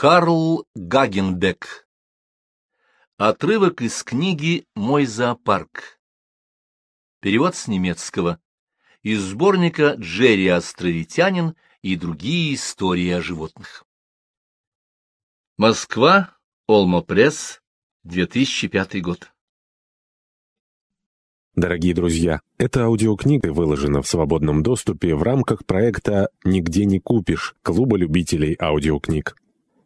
Карл Гагенбек. Отрывок из книги «Мой зоопарк». Перевод с немецкого. Из сборника «Джерри Островитянин» и другие истории о животных. Москва, Олмо Пресс, 2005 год. Дорогие друзья, эта аудиокнига выложена в свободном доступе в рамках проекта «Нигде не купишь» Клуба любителей аудиокниг.